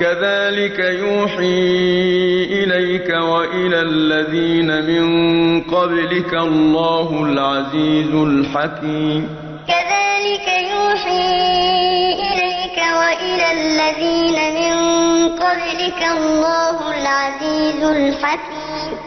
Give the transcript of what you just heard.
كذلك يوحي إليك وإلى الذين من قبلك الله العزيز الحكيم. كذلك يوحي إليك وإلى الذين من قبلك الله العزيز الحكيم.